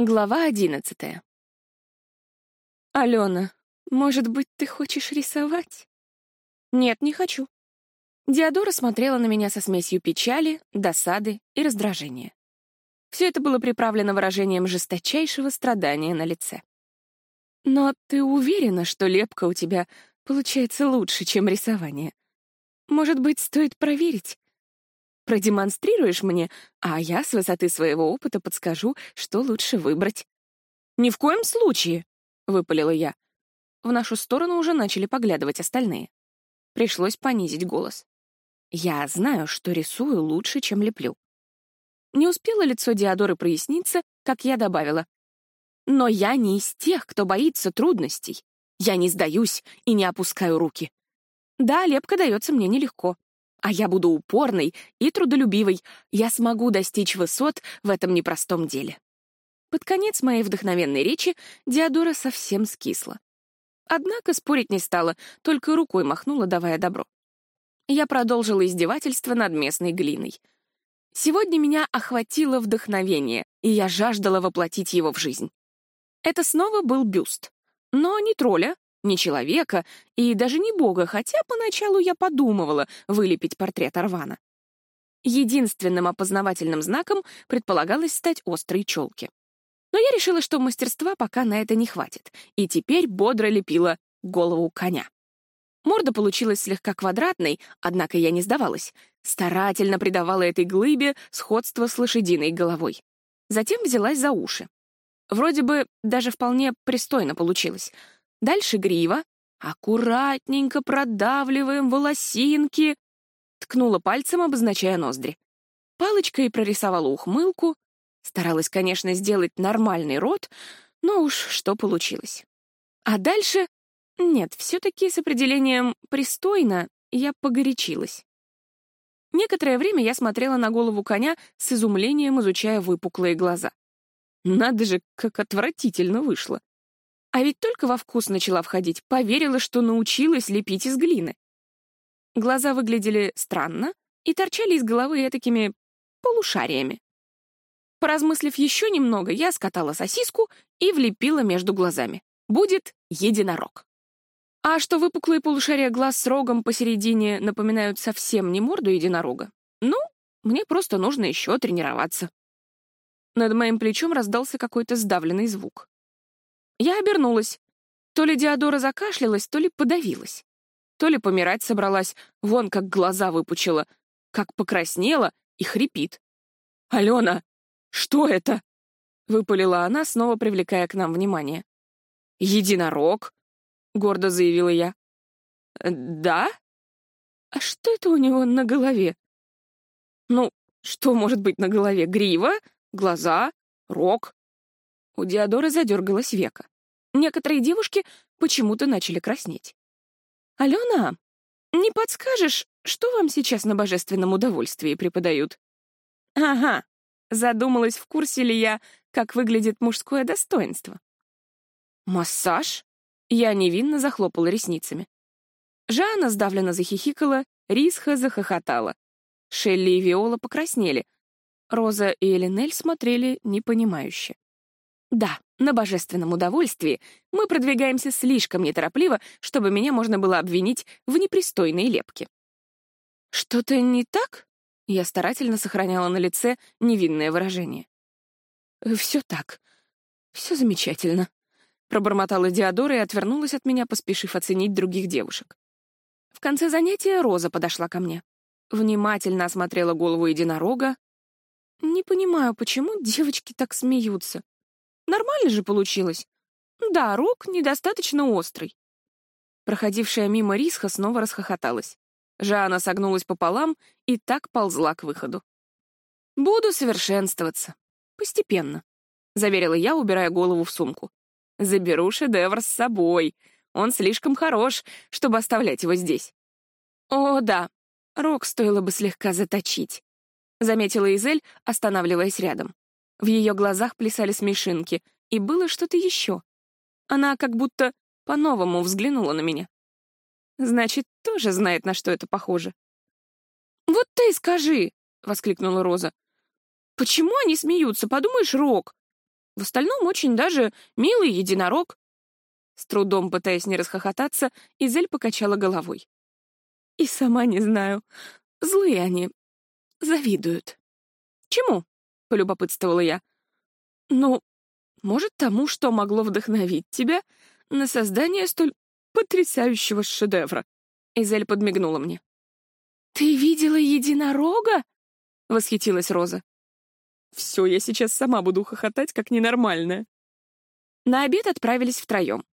Глава одиннадцатая. «Алена, может быть, ты хочешь рисовать?» «Нет, не хочу». Диадора смотрела на меня со смесью печали, досады и раздражения. Все это было приправлено выражением жесточайшего страдания на лице. «Но ты уверена, что лепка у тебя получается лучше, чем рисование? Может быть, стоит проверить?» Продемонстрируешь мне, а я с высоты своего опыта подскажу, что лучше выбрать». «Ни в коем случае!» — выпалила я. В нашу сторону уже начали поглядывать остальные. Пришлось понизить голос. «Я знаю, что рисую лучше, чем леплю». Не успело лицо Диадоры проясниться, как я добавила. «Но я не из тех, кто боится трудностей. Я не сдаюсь и не опускаю руки. Да, лепка дается мне нелегко. А я буду упорной и трудолюбивой. Я смогу достичь высот в этом непростом деле. Под конец моей вдохновенной речи Диадора совсем скисла. Однако спорить не стала, только рукой махнула, давая добро. Я продолжила издевательство над местной глиной. Сегодня меня охватило вдохновение, и я жаждала воплотить его в жизнь. Это снова был бюст. Но не тролля, не человека и даже не бога, хотя поначалу я подумывала вылепить портрет Арвана. Единственным опознавательным знаком предполагалось стать острой челки. Но я решила, что мастерства пока на это не хватит, и теперь бодро лепила голову коня. Морда получилась слегка квадратной, однако я не сдавалась. Старательно придавала этой глыбе сходство с лошадиной головой. Затем взялась за уши. Вроде бы даже вполне пристойно получилось — Дальше грива. Аккуратненько продавливаем волосинки. Ткнула пальцем, обозначая ноздри. Палочкой прорисовала ухмылку. Старалась, конечно, сделать нормальный рот, но уж что получилось. А дальше... Нет, все-таки с определением «пристойно» я погорячилась. Некоторое время я смотрела на голову коня с изумлением, изучая выпуклые глаза. Надо же, как отвратительно вышло. А ведь только во вкус начала входить, поверила, что научилась лепить из глины. Глаза выглядели странно и торчали из головы такими полушариями. Поразмыслив еще немного, я скатала сосиску и влепила между глазами. Будет единорог. А что выпуклые полушария глаз с рогом посередине напоминают совсем не морду единорога? Ну, мне просто нужно еще тренироваться. Над моим плечом раздался какой-то сдавленный звук. Я обернулась. То ли Диадора закашлялась, то ли подавилась. То ли помирать собралась, вон как глаза выпучила, как покраснела и хрипит. «Алена, что это?» — выпалила она, снова привлекая к нам внимание. «Единорог», — гордо заявила я. «Э, «Да? А что это у него на голове?» «Ну, что может быть на голове? Грива? Глаза? Рог?» У Диадоры задергалась века. Некоторые девушки почему-то начали краснеть. «Алена, не подскажешь, что вам сейчас на божественном удовольствии преподают?» «Ага», задумалась, в курсе ли я, как выглядит мужское достоинство. «Массаж?» Я невинно захлопала ресницами. Жанна сдавленно захихикала, Рисха захохотала. Шелли и Виола покраснели. Роза и Элинель смотрели непонимающе. Да, на божественном удовольствии мы продвигаемся слишком неторопливо, чтобы меня можно было обвинить в непристойной лепке. «Что-то не так?» Я старательно сохраняла на лице невинное выражение. «Все так. Все замечательно», — пробормотала Диадора и отвернулась от меня, поспешив оценить других девушек. В конце занятия Роза подошла ко мне. Внимательно осмотрела голову единорога. «Не понимаю, почему девочки так смеются. Нормально же получилось. Да, рог недостаточно острый. Проходившая мимо Рисха снова расхохоталась. Жанна согнулась пополам и так ползла к выходу. «Буду совершенствоваться. Постепенно», — заверила я, убирая голову в сумку. «Заберу шедевр с собой. Он слишком хорош, чтобы оставлять его здесь». «О, да, рог стоило бы слегка заточить», — заметила Изель, останавливаясь рядом. В ее глазах плясали смешинки, и было что-то еще. Она как будто по-новому взглянула на меня. Значит, тоже знает, на что это похоже. «Вот ты скажи!» — воскликнула Роза. «Почему они смеются? Подумаешь, Рок!» В остальном очень даже милый единорог. С трудом пытаясь не расхохотаться, Изель покачала головой. И сама не знаю. Злые они. Завидуют. Чему? — полюбопытствовала я. Ну, может, тому, что могло вдохновить тебя на создание столь потрясающего шедевра. Изель подмигнула мне. «Ты видела единорога?» — восхитилась Роза. «Все, я сейчас сама буду хохотать, как ненормальная». На обед отправились втроем.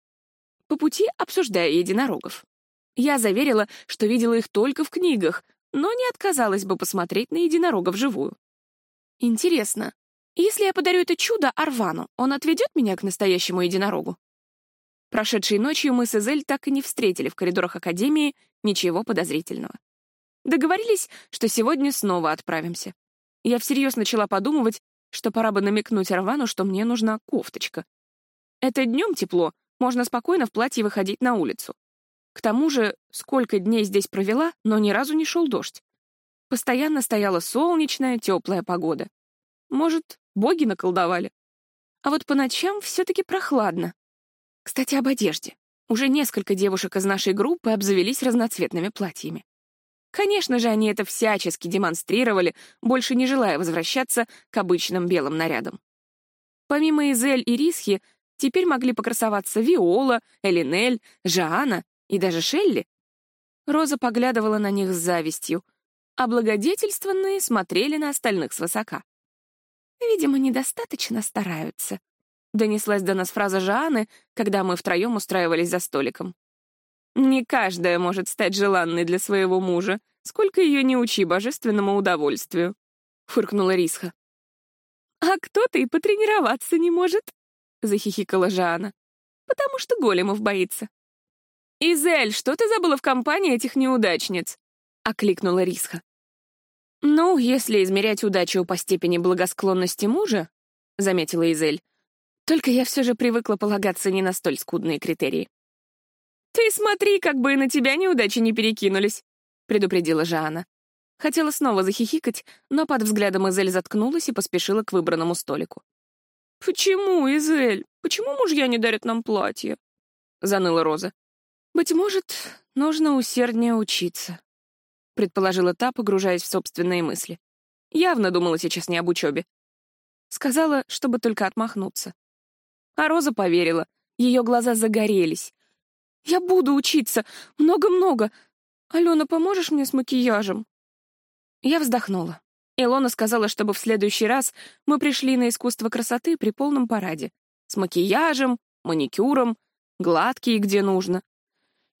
По пути обсуждая единорогов. Я заверила, что видела их только в книгах, но не отказалась бы посмотреть на единорога вживую. Интересно, если я подарю это чудо Арвану, он отведет меня к настоящему единорогу? Прошедшей ночью мы с Эзель так и не встретили в коридорах Академии ничего подозрительного. Договорились, что сегодня снова отправимся. Я всерьез начала подумывать, что пора бы намекнуть Арвану, что мне нужна кофточка. Это днем тепло, можно спокойно в платье выходить на улицу. К тому же, сколько дней здесь провела, но ни разу не шел дождь. Постоянно стояла солнечная, теплая погода. Может, боги наколдовали? А вот по ночам все-таки прохладно. Кстати, об одежде. Уже несколько девушек из нашей группы обзавелись разноцветными платьями. Конечно же, они это всячески демонстрировали, больше не желая возвращаться к обычным белым нарядам. Помимо Изель и Рисхи, теперь могли покрасоваться Виола, Элинель, Жаана и даже Шелли. Роза поглядывала на них с завистью, а благодетельственные смотрели на остальных свысока. «Видимо, недостаточно стараются», — донеслась до нас фраза Жааны, когда мы втроем устраивались за столиком. «Не каждая может стать желанной для своего мужа, сколько ее не учи божественному удовольствию», — фыркнула Рисха. «А кто-то и потренироваться не может», — захихикала Жаана, «потому что големов боится». «Изель, что ты забыла в компании этих неудачниц?» — окликнула Рисха. «Ну, если измерять удачу по степени благосклонности мужа», — заметила Изель, «только я все же привыкла полагаться не на столь скудные критерии». «Ты смотри, как бы на тебя неудачи не перекинулись», — предупредила Жанна. Хотела снова захихикать, но под взглядом Изель заткнулась и поспешила к выбранному столику. «Почему, Изель? Почему мужья не дарят нам платье?» — заныла Роза. «Быть может, нужно усерднее учиться», — предположила та, погружаясь в собственные мысли. Явно думала сейчас не об учебе. Сказала, чтобы только отмахнуться. А Роза поверила. Ее глаза загорелись. «Я буду учиться! Много-много! Алена, поможешь мне с макияжем?» Я вздохнула. Илона сказала, чтобы в следующий раз мы пришли на искусство красоты при полном параде. С макияжем, маникюром, гладкие, где нужно.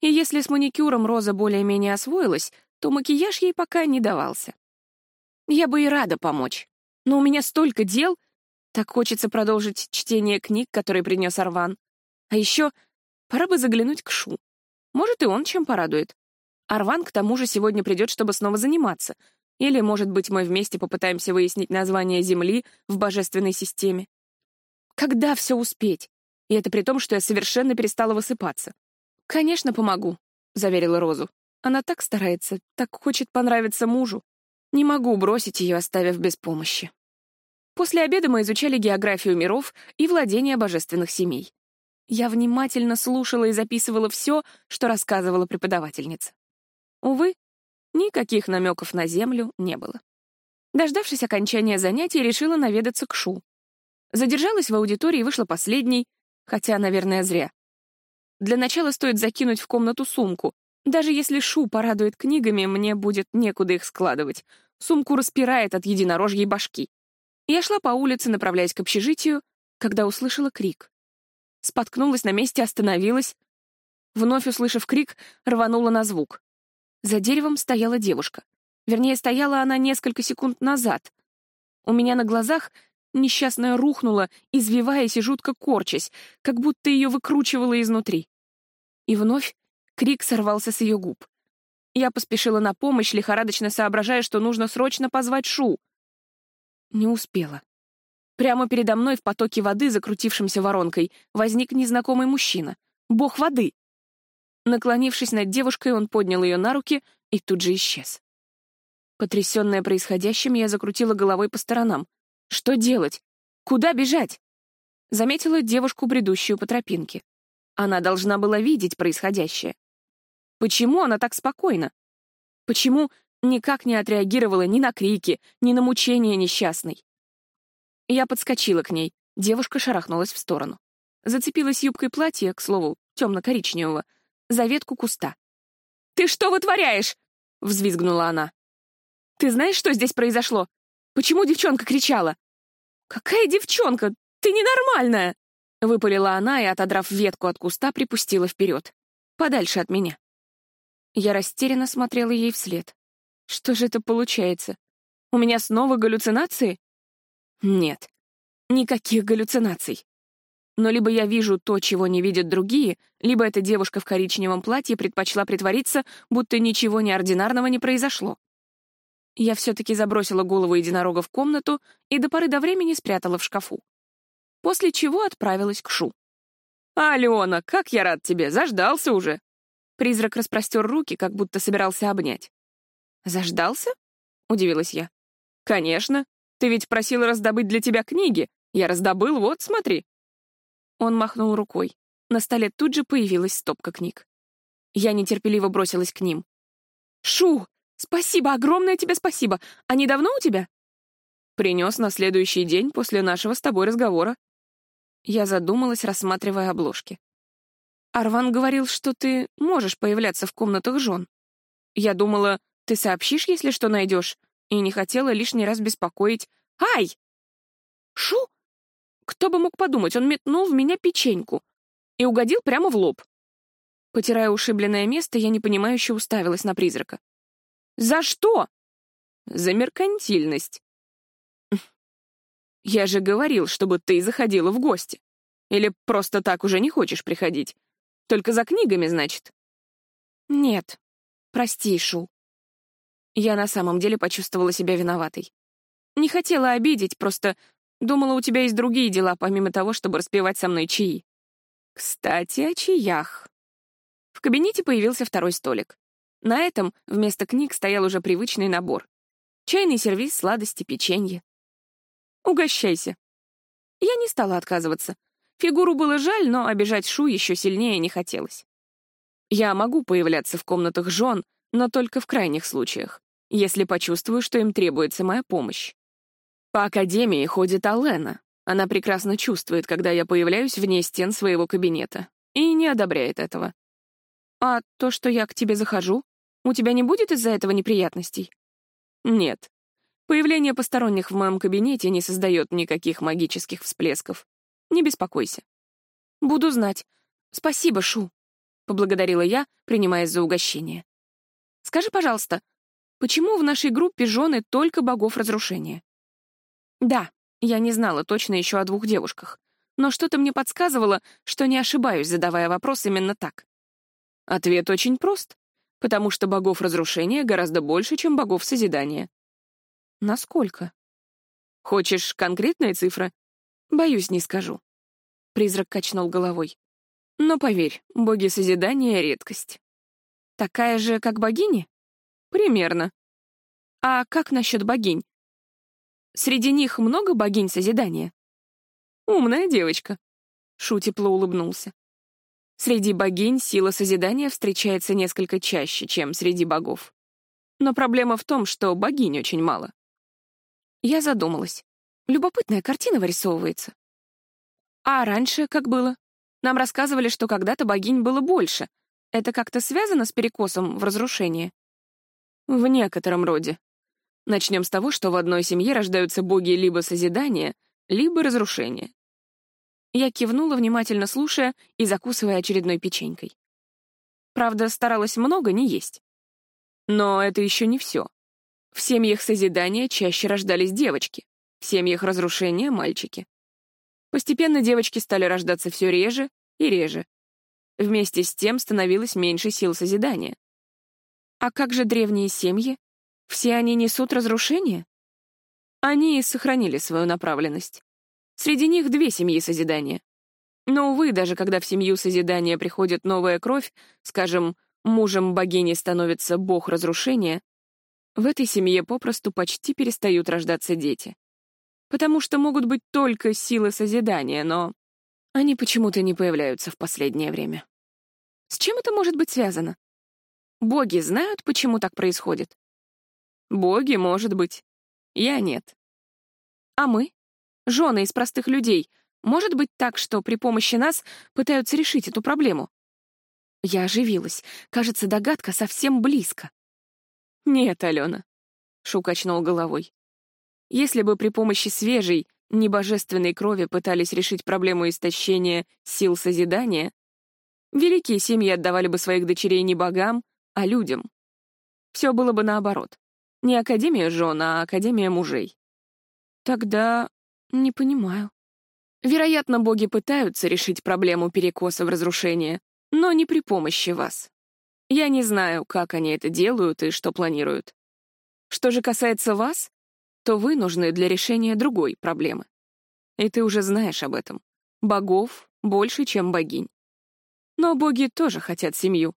И если с маникюром Роза более-менее освоилась, то макияж ей пока не давался. Я бы и рада помочь, но у меня столько дел. Так хочется продолжить чтение книг, которые принес Арван. А еще пора бы заглянуть к Шу. Может, и он чем порадует. Арван к тому же сегодня придет, чтобы снова заниматься. Или, может быть, мы вместе попытаемся выяснить название Земли в божественной системе. Когда все успеть? И это при том, что я совершенно перестала высыпаться. «Конечно, помогу», — заверила Розу. Она так старается, так хочет понравиться мужу. Не могу бросить ее, оставив без помощи. После обеда мы изучали географию миров и владения божественных семей. Я внимательно слушала и записывала все, что рассказывала преподавательница. Увы, никаких намеков на Землю не было. Дождавшись окончания занятий, решила наведаться к Шу. Задержалась в аудитории и вышла последней, хотя, наверное, зря. Для начала стоит закинуть в комнату сумку, даже если Шу порадует книгами, мне будет некуда их складывать. Сумку распирает от единорожьей башки. Я шла по улице, направляясь к общежитию, когда услышала крик. Споткнулась на месте, остановилась. Вновь услышав крик, рванула на звук. За деревом стояла девушка. Вернее, стояла она несколько секунд назад. У меня на глазах несчастная рухнула, извиваясь и жутко корчась, как будто ее выкручивало изнутри. И вновь Крик сорвался с ее губ. Я поспешила на помощь, лихорадочно соображая, что нужно срочно позвать Шу. Не успела. Прямо передо мной в потоке воды, закрутившемся воронкой, возник незнакомый мужчина. Бог воды. Наклонившись над девушкой, он поднял ее на руки и тут же исчез. Потрясенная происходящим, я закрутила головой по сторонам. Что делать? Куда бежать? заметила девушку, бредущую по тропинке. Она должна была видеть происходящее. Почему она так спокойна? Почему никак не отреагировала ни на крики, ни на мучения несчастной? Я подскочила к ней. Девушка шарахнулась в сторону. Зацепилась юбкой платья, к слову, темно-коричневого, за ветку куста. «Ты что вытворяешь?» — взвизгнула она. «Ты знаешь, что здесь произошло? Почему девчонка кричала?» «Какая девчонка? Ты ненормальная!» Выпалила она и, отодрав ветку от куста, припустила вперед. Подальше от меня. Я растерянно смотрела ей вслед. Что же это получается? У меня снова галлюцинации? Нет, никаких галлюцинаций. Но либо я вижу то, чего не видят другие, либо эта девушка в коричневом платье предпочла притвориться, будто ничего неординарного не произошло. Я все-таки забросила голову единорога в комнату и до поры до времени спрятала в шкафу. После чего отправилась к Шу. «Алена, как я рад тебе! Заждался уже!» Призрак распростер руки, как будто собирался обнять. «Заждался?» — удивилась я. «Конечно. Ты ведь просил раздобыть для тебя книги. Я раздобыл, вот, смотри». Он махнул рукой. На столе тут же появилась стопка книг. Я нетерпеливо бросилась к ним. «Шу, спасибо, огромное тебе спасибо. Они давно у тебя?» Принес на следующий день после нашего с тобой разговора. Я задумалась, рассматривая обложки. Арван говорил, что ты можешь появляться в комнатах жен. Я думала, ты сообщишь, если что найдешь, и не хотела лишний раз беспокоить. Ай! Шу! Кто бы мог подумать, он метнул в меня печеньку и угодил прямо в лоб. Потирая ушибленное место, я непонимающе уставилась на призрака. «За что?» «За меркантильность». «Я же говорил, чтобы ты заходила в гости. Или просто так уже не хочешь приходить? Только за книгами, значит?» «Нет. Прости, Шу». Я на самом деле почувствовала себя виноватой. Не хотела обидеть, просто Думала, у тебя есть другие дела, помимо того, чтобы распевать со мной чаи. Кстати, о чаях. В кабинете появился второй столик. На этом вместо книг стоял уже привычный набор. Чайный сервиз, сладости, печенье. Угощайся. Я не стала отказываться. Фигуру было жаль, но обижать Шу еще сильнее не хотелось. Я могу появляться в комнатах жен, но только в крайних случаях, если почувствую, что им требуется моя помощь. По академии ходит Алена. Она прекрасно чувствует, когда я появляюсь вне стен своего кабинета, и не одобряет этого. А то, что я к тебе захожу, у тебя не будет из-за этого неприятностей? Нет. Появление посторонних в моем кабинете не создает никаких магических всплесков. Не беспокойся. Буду знать. Спасибо, Шу, — поблагодарила я, принимаясь за угощение. Скажи, пожалуйста, почему в нашей группе жены только богов разрушения? Да, я не знала точно еще о двух девушках, но что-то мне подсказывало, что не ошибаюсь, задавая вопрос именно так. Ответ очень прост, потому что богов разрушения гораздо больше, чем богов созидания. Насколько? Хочешь конкретные цифры? Боюсь, не скажу. Призрак качнул головой. Но поверь, боги созидания — редкость. Такая же, как богини? Примерно. А как насчет богинь? Среди них много богинь созидания? Умная девочка. Шу тепло улыбнулся. Среди богинь сила созидания встречается несколько чаще, чем среди богов. Но проблема в том, что богинь очень мало. Я задумалась. Любопытная картина вырисовывается. А раньше как было? Нам рассказывали, что когда-то богинь было больше. Это как-то связано с перекосом в разрушение? В некотором роде, Начнем с того, что в одной семье рождаются боги либо созидания, либо разрушения. Я кивнула, внимательно слушая и закусывая очередной печенькой. Правда, старалась много не есть. Но это еще не все. В семьях созидания чаще рождались девочки, в семьях разрушения — мальчики. Постепенно девочки стали рождаться все реже и реже. Вместе с тем становилось меньше сил созидания. А как же древние семьи, все они несут разрушение? Они и сохранили свою направленность. Среди них две семьи созидания. Но, увы, даже когда в семью созидания приходит новая кровь, скажем, мужем богини становится бог разрушения, в этой семье попросту почти перестают рождаться дети. Потому что могут быть только силы созидания, но Они почему-то не появляются в последнее время. С чем это может быть связано? Боги знают, почему так происходит? Боги, может быть. Я нет. А мы? Жены из простых людей. Может быть так, что при помощи нас пытаются решить эту проблему? Я оживилась. Кажется, догадка совсем близко. «Нет, Алена», — Шу качнул головой. «Если бы при помощи свежей, небожественной крови пытались решить проблему истощения сил созидания, великие семьи отдавали бы своих дочерей не богам, а людям. Все было бы наоборот. Не Академия жен, а Академия мужей. Тогда не понимаю. Вероятно, боги пытаются решить проблему перекоса в разрушение, но не при помощи вас. Я не знаю, как они это делают и что планируют. Что же касается вас, то вы нужны для решения другой проблемы. И ты уже знаешь об этом. Богов больше, чем богинь. Но боги тоже хотят семью.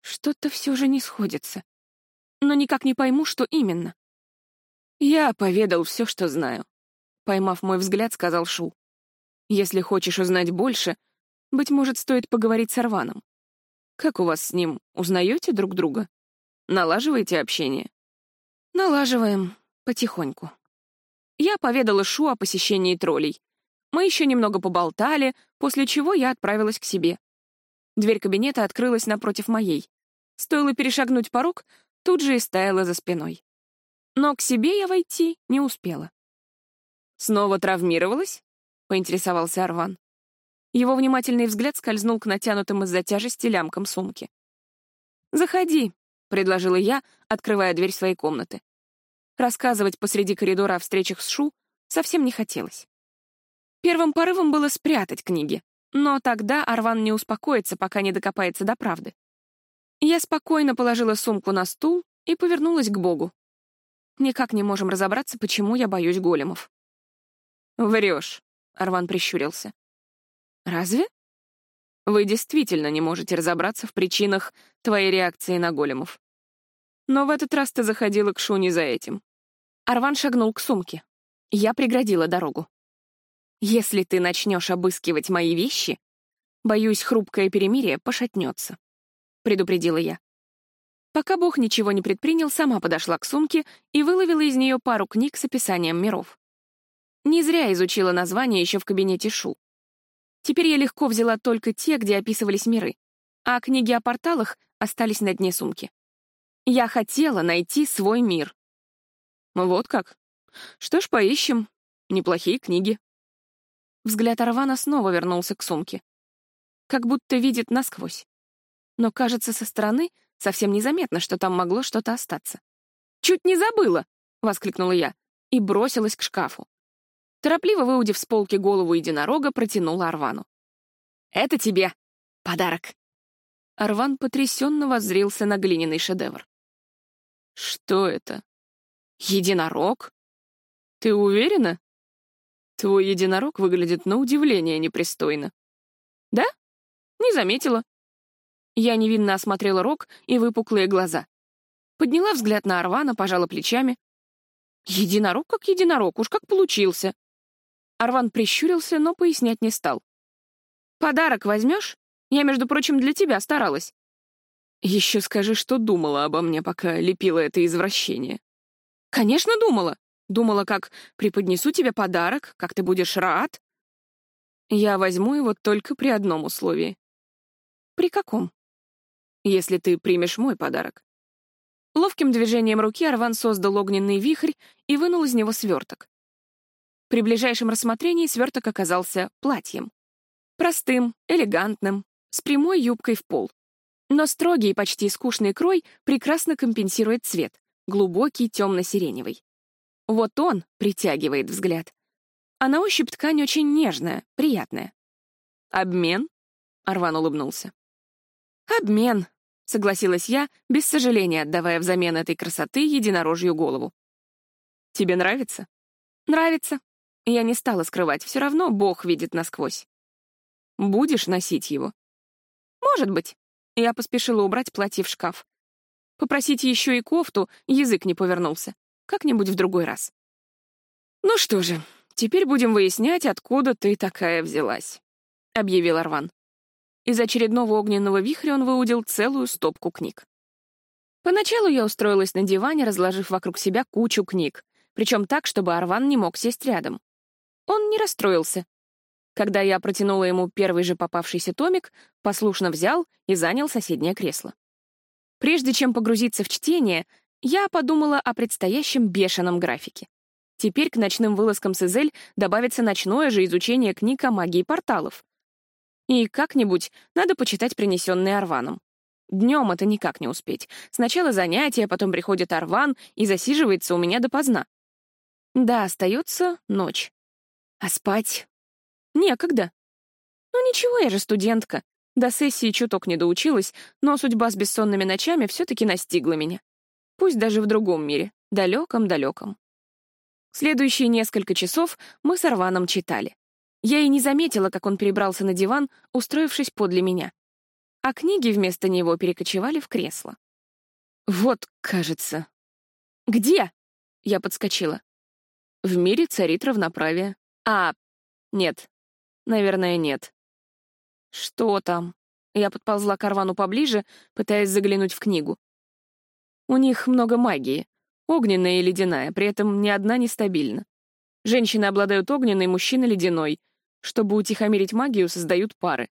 Что-то все же не сходится. Но никак не пойму, что именно. Я поведал все, что знаю. Поймав мой взгляд, сказал Шу. Если хочешь узнать больше, быть может, стоит поговорить с Арваном. Как у вас с ним? Узнаете друг друга? Налаживаете общение? Налаживаем. Потихоньку. Я поведала Шу о посещении троллей. Мы еще немного поболтали, после чего я отправилась к себе. Дверь кабинета открылась напротив моей. Стоило перешагнуть порог, тут же и стаяла за спиной. Но к себе я войти не успела. «Снова травмировалась?» — поинтересовался Арван. Его внимательный взгляд скользнул к натянутым из-за тяжести лямкам сумки. «Заходи», — предложила я, открывая дверь своей комнаты. Рассказывать посреди коридора о встречах с Шу совсем не хотелось. Первым порывом было спрятать книги, но тогда Арван не успокоится, пока не докопается до правды. Я спокойно положила сумку на стул и повернулась к Богу. Никак не можем разобраться, почему я боюсь големов. «Врешь», — Арван прищурился. «Разве?» «Вы действительно не можете разобраться в причинах твоей реакции на големов. Но в этот раз ты заходила к Шу не за этим. Арван шагнул к сумке. Я преградила дорогу. «Если ты начнешь обыскивать мои вещи, боюсь, хрупкое перемирие пошатнется», — предупредила я. Пока Бог ничего не предпринял, сама подошла к сумке и выловила из нее пару книг с описанием миров. Не зря изучила название еще в кабинете Шу. Теперь я легко взяла только те, где описывались миры, а книги о порталах остались на дне сумки. Я хотела найти свой мир. Вот как. Что ж, поищем. Неплохие книги. Взгляд Арвана снова вернулся к сумке. Как будто видит насквозь. Но, кажется, со стороны совсем незаметно, что там могло что-то остаться. «Чуть не забыла!» — воскликнула я и бросилась к шкафу. Торопливо выудив с полки голову единорога, протянула Арвану. «Это тебе! Подарок!» Арван потрясенно воззрился на глиняный шедевр. «Что это?» «Единорог? Ты уверена?» «Твой единорог выглядит на удивление непристойно». «Да? Не заметила». Я невинно осмотрела рог и выпуклые глаза. Подняла взгляд на Арвана, пожала плечами. «Единорог как единорог, уж как получился». Арван прищурился, но пояснять не стал. «Подарок возьмешь? Я, между прочим, для тебя старалась». «Еще скажи, что думала обо мне, пока лепила это извращение». Конечно, думала. Думала, как преподнесу тебе подарок, как ты будешь рад. Я возьму его только при одном условии. При каком? Если ты примешь мой подарок. Ловким движением руки Арван создал огненный вихрь и вынул из него сверток. При ближайшем рассмотрении сверток оказался платьем. Простым, элегантным, с прямой юбкой в пол. Но строгий и почти скучный крой прекрасно компенсирует цвет, глубокий темно-сиреневый. Вот он притягивает взгляд. А на ощупь ткань очень нежная, приятная. «Обмен?» — Арван улыбнулся. «Обмен», — согласилась я, без сожаления отдавая взамен этой красоты единорожью голову. «Тебе нравится?» «Нравится». Я не стала скрывать, все равно Бог видит насквозь. «Будешь носить его?» «Может быть». Я поспешила убрать платье в шкаф. Попросить еще и кофту язык не повернулся. Как-нибудь в другой раз. Ну что же, теперь будем выяснять, откуда ты такая взялась. объявил Арван. Из очередного огненного вихря он выудил целую стопку книг. Поначалу я устроилась на диване, разложив вокруг себя кучу книг, причем так, чтобы Арван не мог сесть рядом. Он не расстроился. Когда я протянула ему первый же попавшийся томик, послушно взял и занял соседнее кресло. Прежде чем погрузиться в чтение, я подумала о предстоящем бешеном графике. Теперь к ночным вылазкам с Изель добавится ночное же изучение книг о магии порталов. И как-нибудь надо почитать принесенные Арваном. Днем это никак не успеть. Сначала занятия, потом приходит Арван и засиживается у меня допоздна. Да, остается ночь. А спать? Некогда. Ну ничего, я же студентка. До сессии чуток не доучилась, но судьба с бессонными ночами все-таки настигла меня. Пусть даже в другом мире, далеком-далеком. Следующие несколько часов мы с Арваном читали. Я и не заметила, как он перебрался на диван, устроившись подле меня. А книги вместо него перекочевали в кресло. «Вот, кажется». «Где?» — я подскочила. «В мире царит равноправие». «А, нет. Наверное, нет». «Что там?» Я подползла к Арвану поближе, пытаясь заглянуть в книгу. У них много магии. Огненная и ледяная, при этом ни одна нестабильна. Женщины обладают огненной, мужчины — ледяной. Чтобы утихомирить магию, создают пары.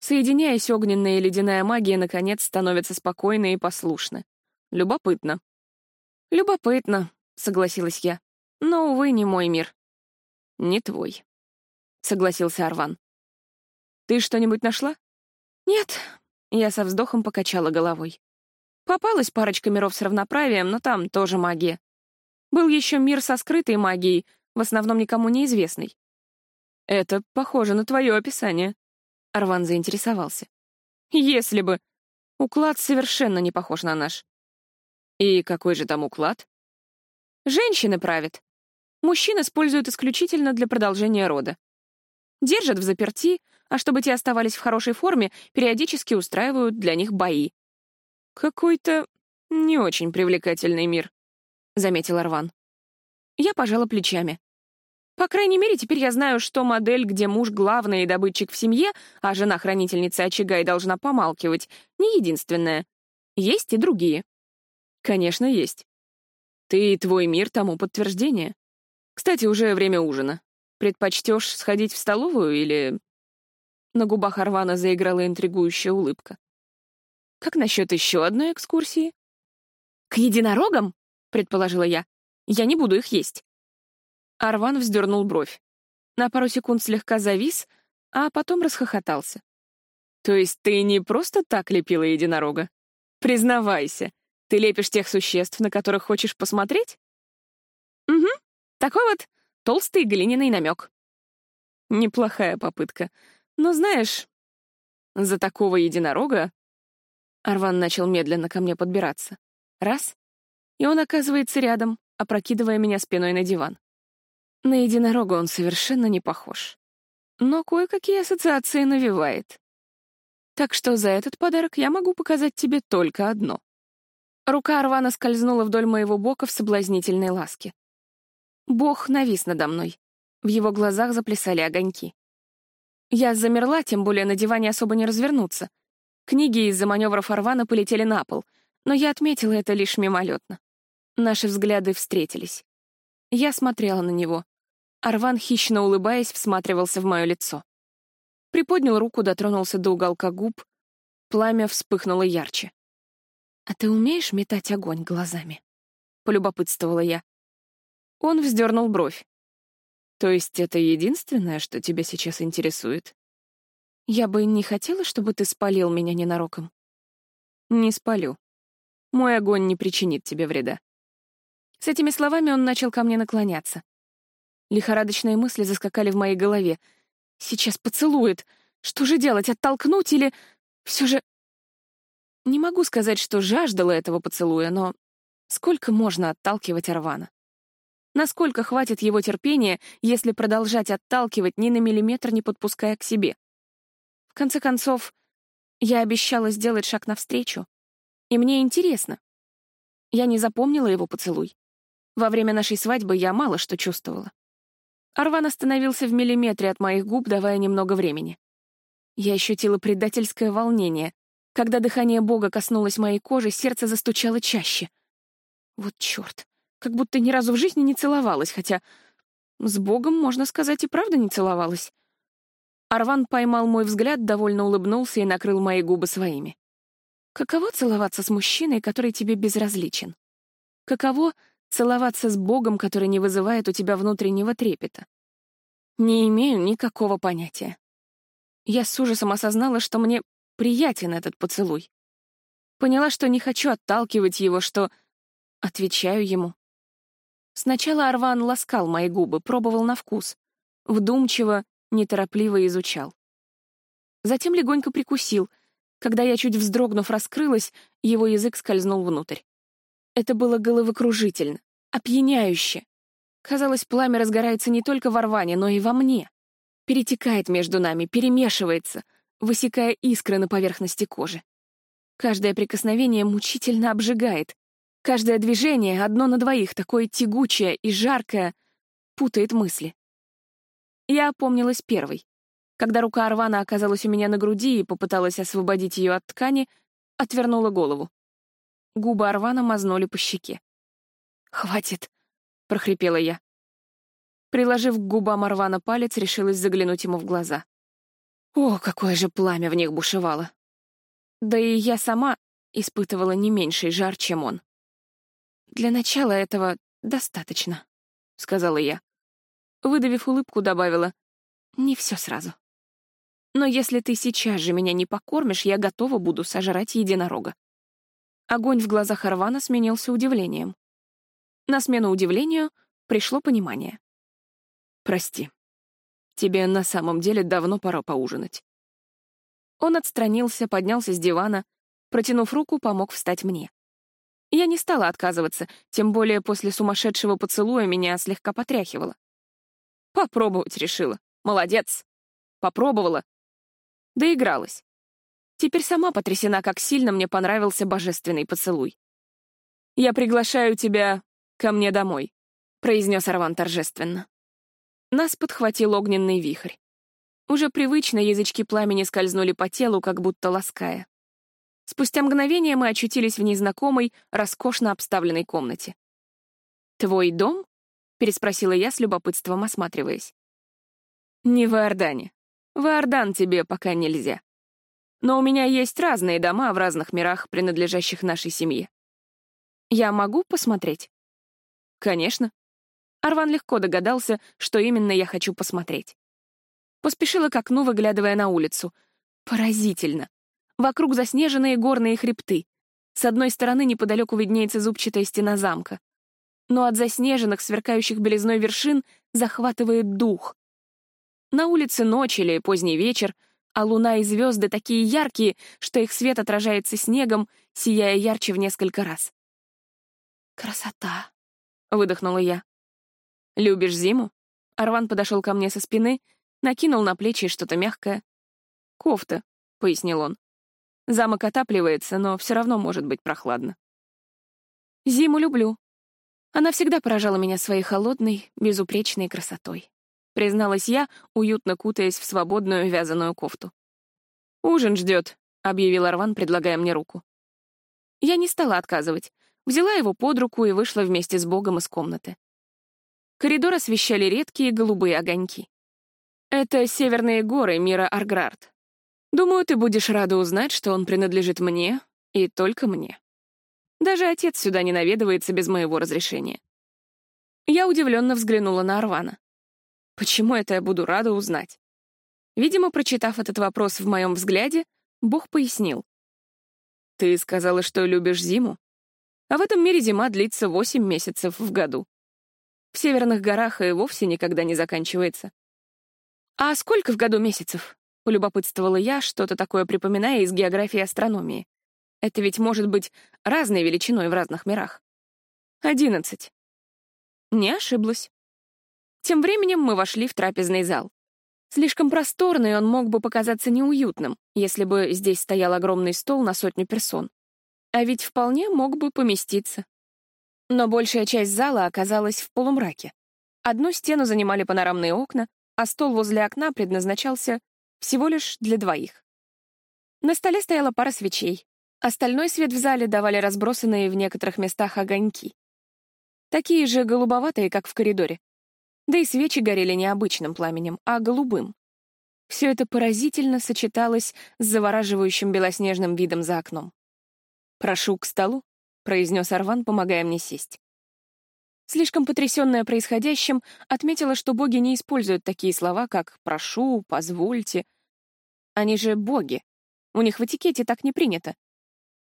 Соединяясь, огненная и ледяная магия, наконец, становятся спокойны и послушны. Любопытно. «Любопытно», — согласилась я. «Но, увы, не мой мир». «Не твой», — согласился Арван. «Ты что-нибудь нашла?» «Нет», — я со вздохом покачала головой. Попалась парочка миров с равноправием, но там тоже магия. Был еще мир со скрытой магией, в основном никому неизвестный. «Это похоже на твое описание», — Арван заинтересовался. «Если бы. Уклад совершенно не похож на наш». «И какой же там уклад?» «Женщины правят. Мужчин используют исключительно для продолжения рода. Держат в заперти, а чтобы те оставались в хорошей форме, периодически устраивают для них бои. «Какой-то не очень привлекательный мир», — заметил Арван. Я пожала плечами. По крайней мере, теперь я знаю, что модель, где муж главный добытчик в семье, а жена хранительница очага и должна помалкивать, не единственная. Есть и другие. Конечно, есть. Ты и твой мир тому подтверждение. Кстати, уже время ужина. Предпочтешь сходить в столовую или... На губах Арвана заиграла интригующая улыбка. Как насчет еще одной экскурсии? К единорогам? Предположила я. Я не буду их есть. Арван вздернул бровь. На пару секунд слегка завис, а потом расхохотался. То есть ты не просто так лепила единорога? Признавайся, ты лепишь тех существ, на которых хочешь посмотреть? Угу, такой вот толстый глиняный намек. Неплохая попытка. Но знаешь, за такого единорога... Арван начал медленно ко мне подбираться. Раз — и он оказывается рядом, опрокидывая меня спиной на диван. На единорога он совершенно не похож. Но кое-какие ассоциации навевает. Так что за этот подарок я могу показать тебе только одно. Рука Арвана скользнула вдоль моего бока в соблазнительной ласке. Бог навис надо мной. В его глазах заплясали огоньки. Я замерла, тем более на диване особо не развернуться. Книги из-за маневров Арвана полетели на пол, но я отметила это лишь мимолетно. Наши взгляды встретились. Я смотрела на него. Арван, хищно улыбаясь, всматривался в мое лицо. Приподнял руку, дотронулся до уголка губ. Пламя вспыхнуло ярче. «А ты умеешь метать огонь глазами?» — полюбопытствовала я. Он вздернул бровь. «То есть это единственное, что тебя сейчас интересует?» «Я бы не хотела, чтобы ты спалил меня ненароком». «Не спалю. Мой огонь не причинит тебе вреда». С этими словами он начал ко мне наклоняться. Лихорадочные мысли заскакали в моей голове. «Сейчас поцелует. Что же делать, оттолкнуть или... Все же...» Не могу сказать, что жаждала этого поцелуя, но сколько можно отталкивать Арвана? Насколько хватит его терпения, если продолжать отталкивать ни на миллиметр, не подпуская к себе? В конце концов, я обещала сделать шаг навстречу. И мне интересно. Я не запомнила его поцелуй. Во время нашей свадьбы я мало что чувствовала. Арван остановился в миллиметре от моих губ, давая немного времени. Я ощутила предательское волнение. Когда дыхание Бога коснулось моей кожи, сердце застучало чаще. Вот черт, как будто ни разу в жизни не целовалась, хотя с Богом, можно сказать, и правда не целовалась. Арван поймал мой взгляд, довольно улыбнулся и накрыл мои губы своими. Каково целоваться с мужчиной, который тебе безразличен? Каково целоваться с Богом, который не вызывает у тебя внутреннего трепета? Не имею никакого понятия. Я с ужасом осознала, что мне приятен этот поцелуй. Поняла, что не хочу отталкивать его, что отвечаю ему. Сначала Арван ласкал мои губы, пробовал на вкус. Вдумчиво, неторопливо изучал. Затем легонько прикусил. Когда я, чуть вздрогнув, раскрылась, его язык скользнул внутрь. Это было головокружительно, опьяняюще. Казалось, пламя разгорается не только в Арване, но и во мне перетекает между нами, перемешивается, высекая искры на поверхности кожи. Каждое прикосновение мучительно обжигает. Каждое движение, одно на двоих, такое тягучее и жаркое, путает мысли. Я опомнилась первой. Когда рука Арвана оказалась у меня на груди и попыталась освободить ее от ткани, отвернула голову. Губы Арвана мазнули по щеке. «Хватит», — прохрипела я. Приложив к губам Арвана палец, решилась заглянуть ему в глаза. О, какое же пламя в них бушевало! Да и я сама испытывала не меньший жар, чем он. «Для начала этого достаточно», — сказала я. Выдавив улыбку, добавила, «Не все сразу. Но если ты сейчас же меня не покормишь, я готова буду сожрать единорога». Огонь в глазах Арвана сменился удивлением. На смену удивлению пришло понимание. Прости. Тебе на самом деле давно пора поужинать. Он отстранился, поднялся с дивана, протянув руку, помог встать мне. Я не стала отказываться, тем более после сумасшедшего поцелуя меня слегка потряхивало. Попробовать решила. Молодец. Попробовала. Доигралась. Теперь сама потрясена, как сильно мне понравился божественный поцелуй. «Я приглашаю тебя ко мне домой», — произнес Арван торжественно. Нас подхватил огненный вихрь. Уже привычно язычки пламени скользнули по телу, как будто лаская. Спустя мгновение мы очутились в незнакомой, роскошно обставленной комнате. «Твой дом?» — переспросила я с любопытством, осматриваясь. «Не в Иордане. В Иордан тебе пока нельзя. Но у меня есть разные дома в разных мирах, принадлежащих нашей семье. Я могу посмотреть?» «Конечно», Арван легко догадался, что именно я хочу посмотреть. Поспешила к окну, выглядывая на улицу. Поразительно. Вокруг заснеженные горные хребты. С одной стороны неподалеку виднеется зубчатая стена замка. Но от заснеженных, сверкающих белизной вершин захватывает дух. На улице ночь или поздний вечер, а луна и звезды такие яркие, что их свет отражается снегом, сияя ярче в несколько раз. «Красота!» — выдохнула я. «Любишь зиму?» Арван подошел ко мне со спины, накинул на плечи что-то мягкое. «Кофта», — пояснил он. «Замок отапливается, но все равно может быть прохладно». «Зиму люблю. Она всегда поражала меня своей холодной, безупречной красотой», — призналась я, уютно кутаясь в свободную вязаную кофту. «Ужин ждет», — объявил Арван, предлагая мне руку. Я не стала отказывать, взяла его под руку и вышла вместе с Богом из комнаты. Коридор освещали редкие голубые огоньки. Это северные горы мира Аргрард. Думаю, ты будешь рада узнать, что он принадлежит мне и только мне. Даже отец сюда не наведывается без моего разрешения. Я удивленно взглянула на Арвана. Почему это я буду рада узнать? Видимо, прочитав этот вопрос в моем взгляде, Бог пояснил. Ты сказала, что любишь зиму, а в этом мире зима длится восемь месяцев в году. В северных горах и вовсе никогда не заканчивается. «А сколько в году месяцев?» — полюбопытствовала я, что-то такое припоминая из географии астрономии. Это ведь может быть разной величиной в разных мирах. «Одиннадцать». Не ошиблась. Тем временем мы вошли в трапезный зал. Слишком просторный он мог бы показаться неуютным, если бы здесь стоял огромный стол на сотню персон. А ведь вполне мог бы поместиться. Но большая часть зала оказалась в полумраке. Одну стену занимали панорамные окна, а стол возле окна предназначался Всего лишь для двоих. На столе стояла пара свечей. Остальной свет в зале давали разбросанные в некоторых местах огоньки. Такие же голубоватые, как в коридоре. Да и свечи горели не обычным пламенем, а голубым. Все это поразительно сочеталось с завораживающим белоснежным видом за окном. «Прошу к столу», — произнес Арван, помогая мне сесть. Слишком потрясенная происходящим, отметила, что боги не используют такие слова, как «прошу», «позвольте». Они же боги. У них в этикете так не принято.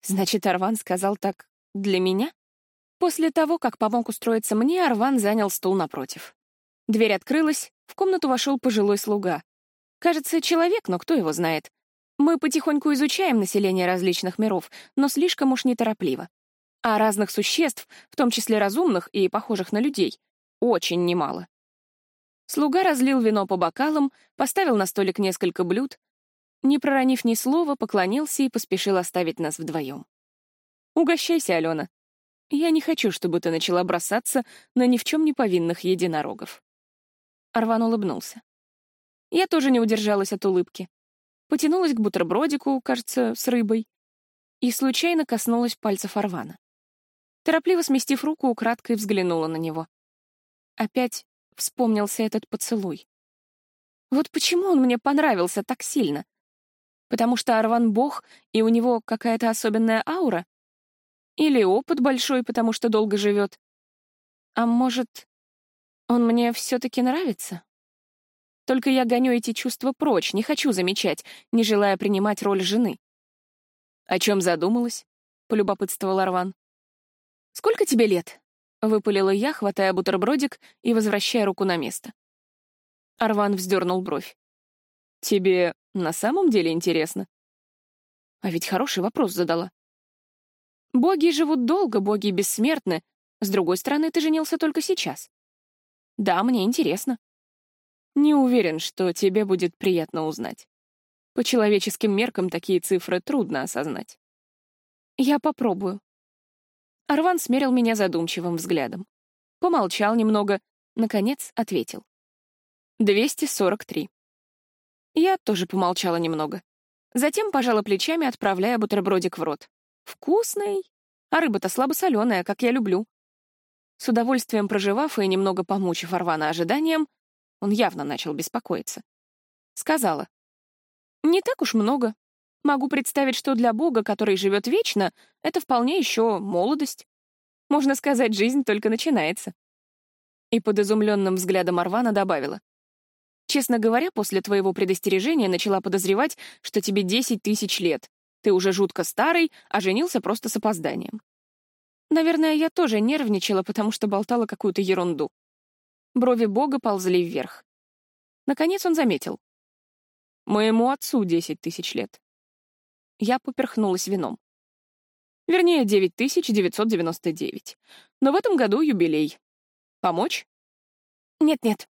Значит, Арван сказал так «для меня»? После того, как помог устроиться мне, Арван занял стул напротив. Дверь открылась, в комнату вошел пожилой слуга. Кажется, человек, но кто его знает. Мы потихоньку изучаем население различных миров, но слишком уж неторопливо. А разных существ, в том числе разумных и похожих на людей, очень немало. Слуга разлил вино по бокалам, поставил на столик несколько блюд, не проронив ни слова, поклонился и поспешил оставить нас вдвоем. «Угощайся, Алена. Я не хочу, чтобы ты начала бросаться на ни в чем не повинных единорогов». Арван улыбнулся. Я тоже не удержалась от улыбки. Потянулась к бутербродику, кажется, с рыбой, и случайно коснулась пальцев Арвана. Торопливо сместив руку, украдкой взглянула на него. Опять вспомнился этот поцелуй. Вот почему он мне понравился так сильно? Потому что Арван — бог, и у него какая-то особенная аура? Или опыт большой, потому что долго живет? А может, он мне все-таки нравится? Только я гоню эти чувства прочь, не хочу замечать, не желая принимать роль жены. «О чем задумалась?» — полюбопытствовал Арван. «Сколько тебе лет?» — выпалила я, хватая бутербродик и возвращая руку на место. Арван вздернул бровь. «Тебе на самом деле интересно?» А ведь хороший вопрос задала. «Боги живут долго, боги бессмертны. С другой стороны, ты женился только сейчас. Да, мне интересно. Не уверен, что тебе будет приятно узнать. По человеческим меркам такие цифры трудно осознать. Я попробую. Арван смерил меня задумчивым взглядом. Помолчал немного, наконец ответил. 243. Я тоже помолчала немного. Затем пожала плечами, отправляя бутербродик в рот. Вкусный. А рыба-то слабосоленая, как я люблю. С удовольствием проживав и немного помучив Арвана ожиданием, он явно начал беспокоиться. Сказала. «Не так уж много. Могу представить, что для Бога, который живет вечно, это вполне еще молодость. Можно сказать, жизнь только начинается. И под изумленным взглядом Арвана добавила. Честно говоря, после твоего предостережения начала подозревать, что тебе 10 тысяч лет. Ты уже жутко старый, а женился просто с опозданием. Наверное, я тоже нервничала, потому что болтала какую-то ерунду. Брови Бога ползли вверх. Наконец он заметил. «Моему отцу 10 тысяч лет». Я поперхнулась вином. Вернее, 9999. Но в этом году юбилей. Помочь? Нет-нет.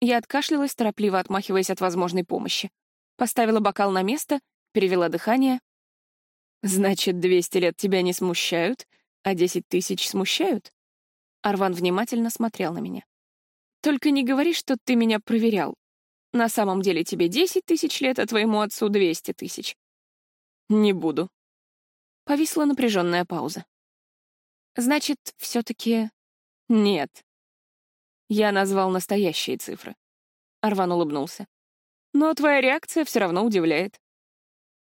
Я откашлялась, торопливо отмахиваясь от возможной помощи. Поставила бокал на место, перевела дыхание. Значит, 200 лет тебя не смущают, а 10 тысяч смущают? Арван внимательно смотрел на меня. Только не говори, что ты меня проверял. На самом деле тебе 10 тысяч лет, а твоему отцу 200 тысяч. «Не буду». Повисла напряженная пауза. «Значит, все-таки нет». Я назвал настоящие цифры. Арван улыбнулся. «Но твоя реакция все равно удивляет».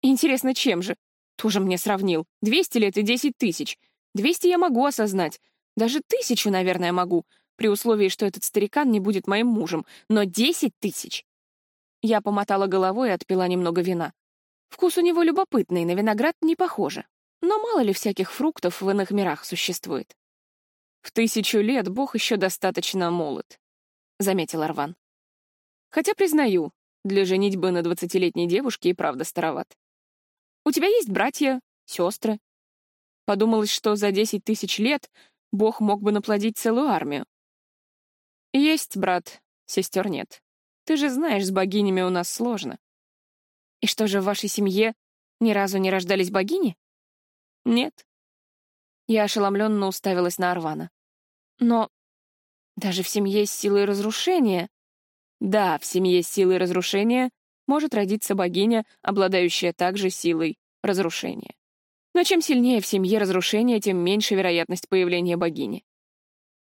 «Интересно, чем же?» Тоже мне сравнил. 200 лет и 10 тысяч. 200 я могу осознать. Даже тысячу, наверное, могу, при условии, что этот старикан не будет моим мужем. Но 10 тысяч! Я помотала головой и отпила немного вина. Вкус у него любопытный, на виноград не похоже. Но мало ли всяких фруктов в иных мирах существует. «В тысячу лет Бог еще достаточно молод», — заметил Арван. «Хотя, признаю, для женитьбы на двадцатилетней девушке и правда староват. У тебя есть братья, сестры?» Подумалось, что за десять тысяч лет Бог мог бы наплодить целую армию. «Есть брат, сестер нет. Ты же знаешь, с богинями у нас сложно. И что же, в вашей семье ни разу не рождались богини? Нет. Я ошеломленно уставилась на Арвана. Но даже в семье с силой разрушения... Да, в семье с силой разрушения может родиться богиня, обладающая также силой разрушения. Но чем сильнее в семье разрушение, тем меньше вероятность появления богини.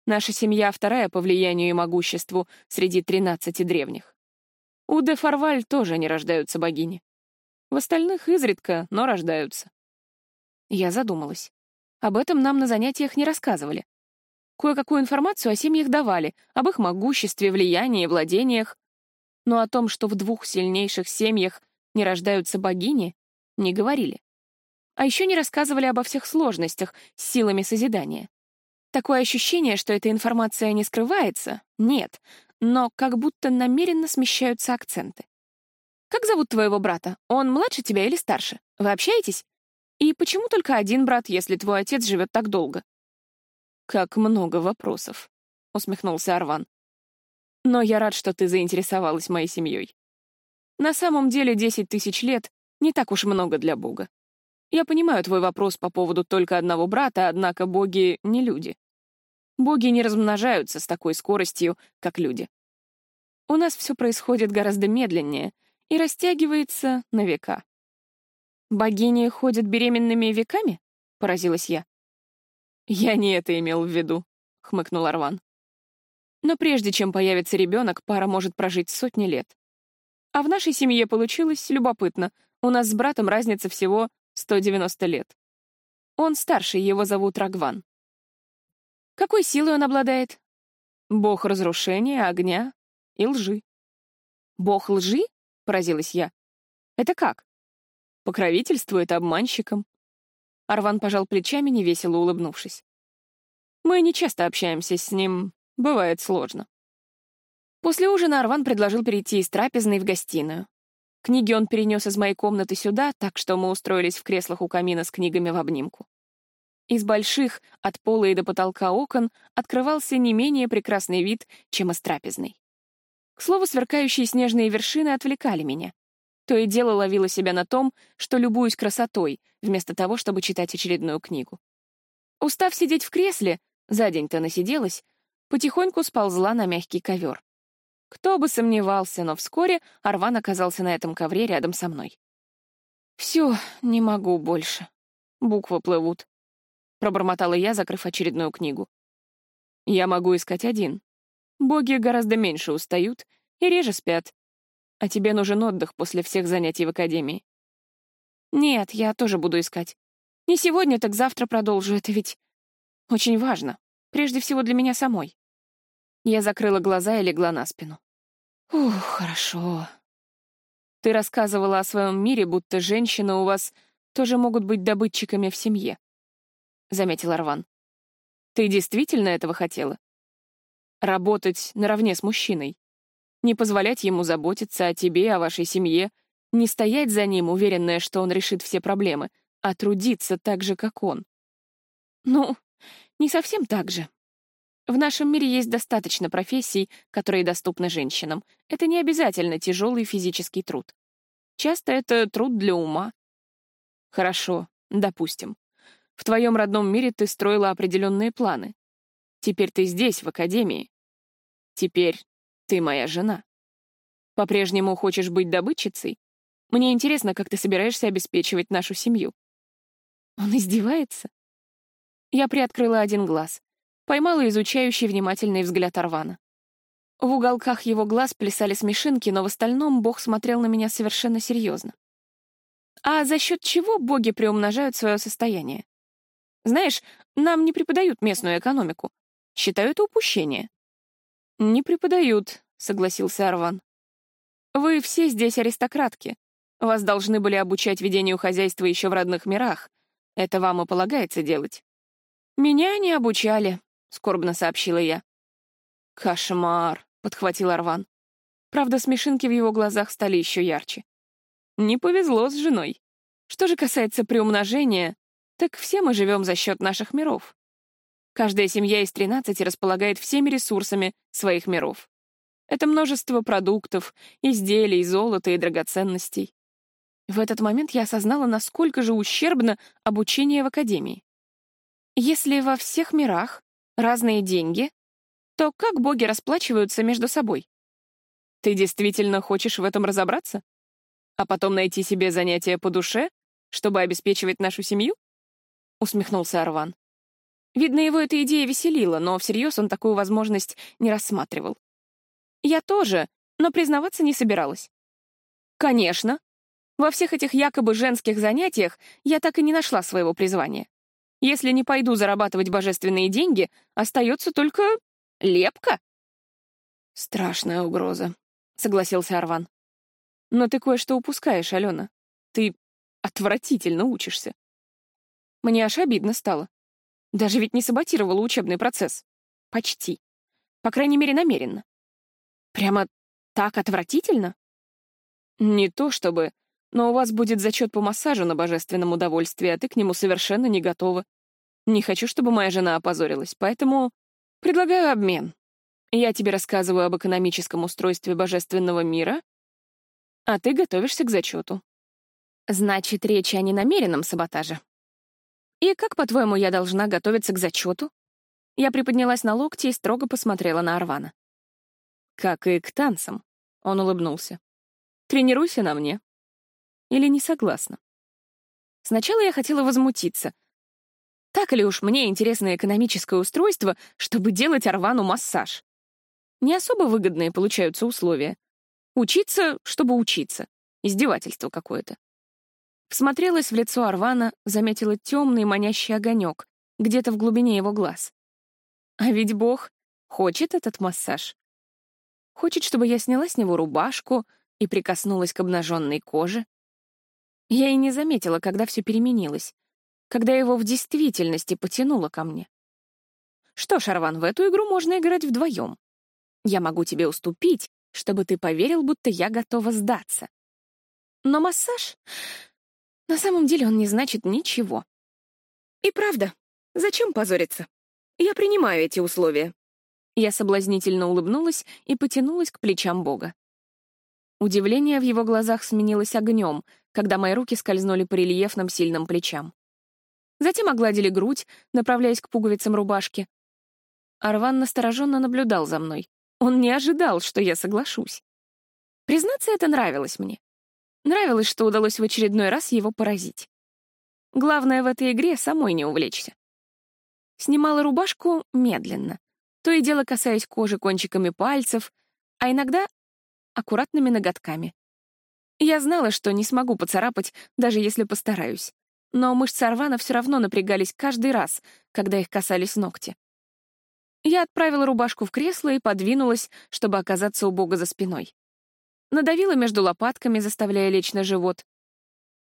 Наша семья вторая по влиянию и могуществу среди тринадцати древних. У де Фарваль тоже не рождаются богини. В остальных изредка, но рождаются. Я задумалась. Об этом нам на занятиях не рассказывали. Кое-какую информацию о семьях давали, об их могуществе, влиянии, владениях. Но о том, что в двух сильнейших семьях не рождаются богини, не говорили. А еще не рассказывали обо всех сложностях с силами созидания. Такое ощущение, что эта информация не скрывается, нет, но как будто намеренно смещаются акценты. «Как зовут твоего брата? Он младше тебя или старше? Вы общаетесь? И почему только один брат, если твой отец живет так долго?» «Как много вопросов», — усмехнулся Арван. «Но я рад, что ты заинтересовалась моей семьей. На самом деле десять тысяч лет — не так уж много для Бога. Я понимаю твой вопрос по поводу только одного брата, однако боги не люди. Боги не размножаются с такой скоростью, как люди. У нас все происходит гораздо медленнее и растягивается на века. «Богини ходят беременными веками?» — поразилась я. «Я не это имел в виду», — хмыкнул Арван. «Но прежде чем появится ребенок, пара может прожить сотни лет. А в нашей семье получилось любопытно. У нас с братом разница всего 190 лет. Он старший, его зовут Рагван. Какой силой он обладает? Бог разрушения, огня и лжи. Бог лжи? Поразилась я. Это как? Покровительствует обманщикам. Арван пожал плечами, невесело улыбнувшись. Мы не часто общаемся с ним, бывает сложно. После ужина Арван предложил перейти из трапезной в гостиную. Книги он перенес из моей комнаты сюда, так что мы устроились в креслах у камина с книгами в обнимку. Из больших, от пола и до потолка окон, открывался не менее прекрасный вид, чем из трапезной. К слову, сверкающие снежные вершины отвлекали меня. То и дело ловила себя на том, что любуюсь красотой, вместо того, чтобы читать очередную книгу. Устав сидеть в кресле, за день-то насиделась, потихоньку сползла на мягкий ковер. Кто бы сомневался, но вскоре Арван оказался на этом ковре рядом со мной. «Все, не могу больше. Буквы плывут», — пробормотала я, закрыв очередную книгу. «Я могу искать один. Боги гораздо меньше устают и реже спят. А тебе нужен отдых после всех занятий в академии». «Нет, я тоже буду искать. Не сегодня, так завтра продолжу. Это ведь очень важно. Прежде всего для меня самой». Я закрыла глаза и легла на спину. «Ух, хорошо. Ты рассказывала о своем мире, будто женщины у вас тоже могут быть добытчиками в семье», — заметил Арван. «Ты действительно этого хотела? Работать наравне с мужчиной? Не позволять ему заботиться о тебе, о вашей семье, не стоять за ним, уверенная, что он решит все проблемы, а трудиться так же, как он?» «Ну, не совсем так же», в нашем мире есть достаточно профессий, которые доступны женщинам. Это не обязательно тяжелый физический труд. Часто это труд для ума. Хорошо, допустим. В твоем родном мире ты строила определенные планы. Теперь ты здесь, в академии. Теперь ты моя жена. По-прежнему хочешь быть добытчицей? Мне интересно, как ты собираешься обеспечивать нашу семью. Он издевается? Я приоткрыла один глаз поймала изучающий внимательный взгляд Арвана. В уголках его глаз плясали смешинки, но в остальном Бог смотрел на меня совершенно серьезно. А за счет чего боги приумножают свое состояние? Знаешь, нам не преподают местную экономику. Считаю это упущение. Не преподают, согласился Арван. Вы все здесь аристократки. Вас должны были обучать ведению хозяйства еще в родных мирах. Это вам и полагается делать. Меня не обучали, — скорбно сообщила я. «Кошмар», — подхватил Арван. Правда, смешинки в его глазах стали еще ярче. «Не повезло с женой. Что же касается приумножения, так все мы живем за счет наших миров. Каждая семья из тринадцати располагает всеми ресурсами своих миров. Это множество продуктов, изделий, золота и драгоценностей. В этот момент я осознала, насколько же ущербно обучение в академии. Если во всех мирах разные деньги, то как боги расплачиваются между собой? Ты действительно хочешь в этом разобраться? А потом найти себе занятие по душе, чтобы обеспечивать нашу семью? Усмехнулся Арван. Видно, его эта идея веселила, но всерьез он такую возможность не рассматривал. Я тоже, но признаваться не собиралась. Конечно. Во всех этих якобы женских занятиях я так и не нашла своего призвания. Если не пойду зарабатывать божественные деньги, остается только лепка. Страшная угроза, согласился Арван. Но ты кое-что упускаешь, Алена. Ты отвратительно учишься. Мне аж обидно стало. Даже ведь не саботировала учебный процесс. Почти. По крайней мере, намеренно. Прямо так отвратительно? Не то чтобы, но у вас будет зачет по массажу на божественном удовольствии, а ты к нему совершенно не готова. Не хочу, чтобы моя жена опозорилась, поэтому предлагаю обмен. Я тебе рассказываю об экономическом устройстве божественного мира, а ты готовишься к зачету. Значит, речь о ненамеренном саботаже. И как, по-твоему, я должна готовиться к зачету? Я приподнялась на локти и строго посмотрела на Арвана. Как и к танцам, он улыбнулся. Тренируйся на мне. Или не согласна? Сначала я хотела возмутиться. Так ли уж мне интересно экономическое устройство, чтобы делать Арвану массаж? Не особо выгодные получаются условия. Учиться, чтобы учиться. Издевательство какое-то. Всмотрелась в лицо Арвана, заметила темный манящий огонек где-то в глубине его глаз. А ведь Бог хочет этот массаж. Хочет, чтобы я сняла с него рубашку и прикоснулась к обнаженной коже. Я и не заметила, когда все переменилось, когда его в действительности потянуло ко мне. Что ж, Арван, в эту игру можно играть вдвоем. Я могу тебе уступить, чтобы ты поверил, будто я готова сдаться. Но массаж на самом деле он не значит ничего. И правда, зачем позориться? Я принимаю эти условия. Я соблазнительно улыбнулась и потянулась к плечам Бога. Удивление в его глазах сменилось огнем, когда мои руки скользнули по рельефным сильным плечам. Затем огладили грудь, направляясь к пуговицам рубашки. Арван настороженно наблюдал за мной. Он не ожидал, что я соглашусь. Признаться, это нравилось мне. Нравилось, что удалось в очередной раз его поразить. Главное в этой игре — самой не увлечься. Снимала рубашку медленно, то и дело касаясь кожи кончиками пальцев, а иногда аккуратными ноготками. Я знала, что не смогу поцарапать, даже если постараюсь. Но мышцы Арвана все равно напрягались каждый раз, когда их касались ногти. Я отправила рубашку в кресло и подвинулась, чтобы оказаться у Бога за спиной. Надавила между лопатками, заставляя лечь на живот.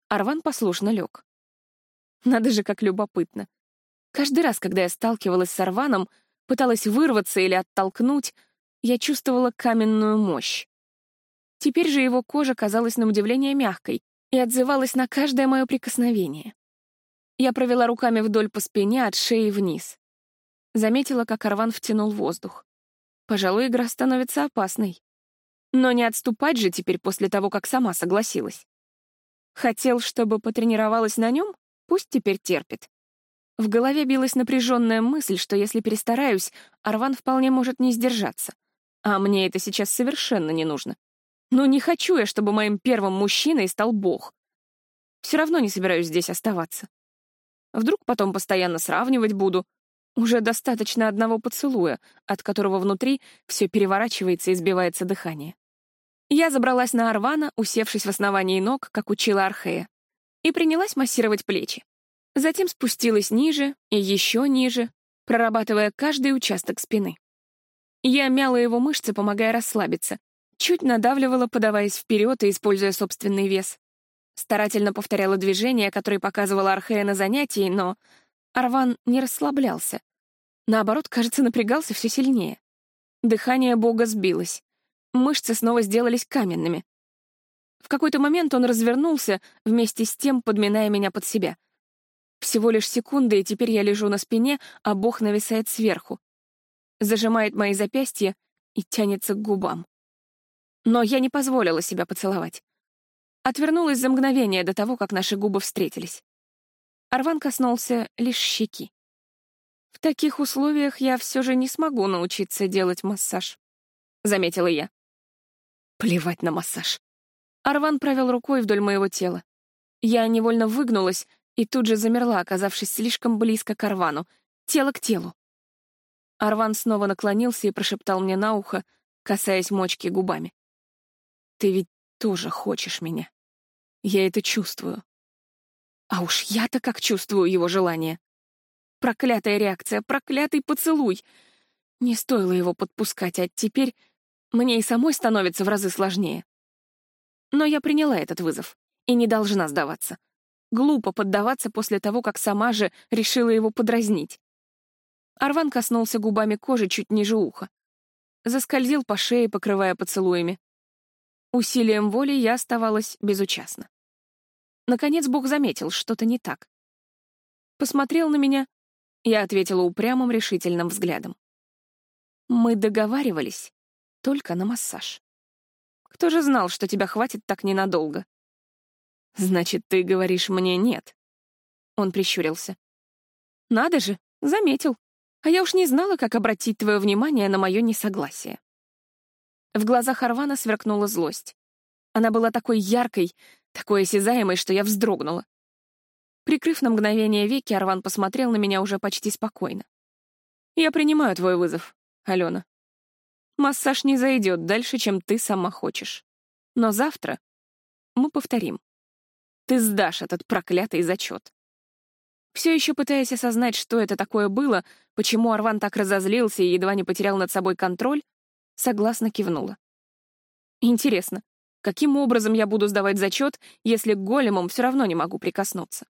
Арван послушно лег. Надо же, как любопытно. Каждый раз, когда я сталкивалась с Арваном, пыталась вырваться или оттолкнуть, я чувствовала каменную мощь. Теперь же его кожа казалась на удивление мягкой и отзывалась на каждое мое прикосновение. Я провела руками вдоль по спине от шеи вниз. Заметила, как Арван втянул воздух. Пожалуй, игра становится опасной. Но не отступать же теперь после того, как сама согласилась. Хотел, чтобы потренировалась на нем? Пусть теперь терпит. В голове билась напряженная мысль, что если перестараюсь, Арван вполне может не сдержаться. А мне это сейчас совершенно не нужно. Но не хочу я, чтобы моим первым мужчиной стал Бог. Все равно не собираюсь здесь оставаться. Вдруг потом постоянно сравнивать буду. Уже достаточно одного поцелуя, от которого внутри все переворачивается и сбивается дыхание. Я забралась на Арвана, усевшись в основании ног, как учила Архея, и принялась массировать плечи. Затем спустилась ниже и еще ниже, прорабатывая каждый участок спины. Я мяла его мышцы, помогая расслабиться, чуть надавливала, подаваясь вперед и используя собственный вес. Старательно повторяла движения, которые показывала Архея на занятии, но Арван не расслаблялся. Наоборот, кажется, напрягался все сильнее. Дыхание бога сбилось. Мышцы снова сделались каменными. В какой-то момент он развернулся, вместе с тем подминая меня под себя. Всего лишь секунды, и теперь я лежу на спине, а бог нависает сверху. Зажимает мои запястья и тянется к губам. Но я не позволила себя поцеловать. Отвернулась за мгновение до того, как наши губы встретились. Арван коснулся лишь щеки. «В таких условиях я все же не смогу научиться делать массаж», — заметила я. Плевать на массаж. Арван провел рукой вдоль моего тела. Я невольно выгнулась и тут же замерла, оказавшись слишком близко к Арвану, тело к телу. Арван снова наклонился и прошептал мне на ухо, касаясь мочки губами. «Ты ведь тоже хочешь меня. Я это чувствую». А уж я-то как чувствую его желание. Проклятая реакция, проклятый поцелуй. Не стоило его подпускать, а теперь мне и самой становится в разы сложнее. Но я приняла этот вызов и не должна сдаваться. Глупо поддаваться после того, как сама же решила его подразнить. Арван коснулся губами кожи чуть ниже уха. Заскользил по шее, покрывая поцелуями. Усилием воли я оставалась безучастна. Наконец Бог заметил, что-то не так. Посмотрел на меня, я ответила упрямым решительным взглядом. Мы договаривались только на массаж. Кто же знал, что тебя хватит так ненадолго? Значит, ты говоришь мне нет. Он прищурился. Надо же, заметил. А я уж не знала, как обратить твое внимание на мое несогласие. В глазах Арвана сверкнула злость. Она была такой яркой, такой осязаемой, что я вздрогнула. Прикрыв на мгновение веки, Арван посмотрел на меня уже почти спокойно. «Я принимаю твой вызов, Алена. Массаж не зайдет дальше, чем ты сама хочешь. Но завтра мы повторим. Ты сдашь этот проклятый зачет. Все еще пытаясь осознать, что это такое было, почему Арван так разозлился и едва не потерял над собой контроль, согласно кивнула. Интересно, каким образом я буду сдавать зачет, если к големам все равно не могу прикоснуться?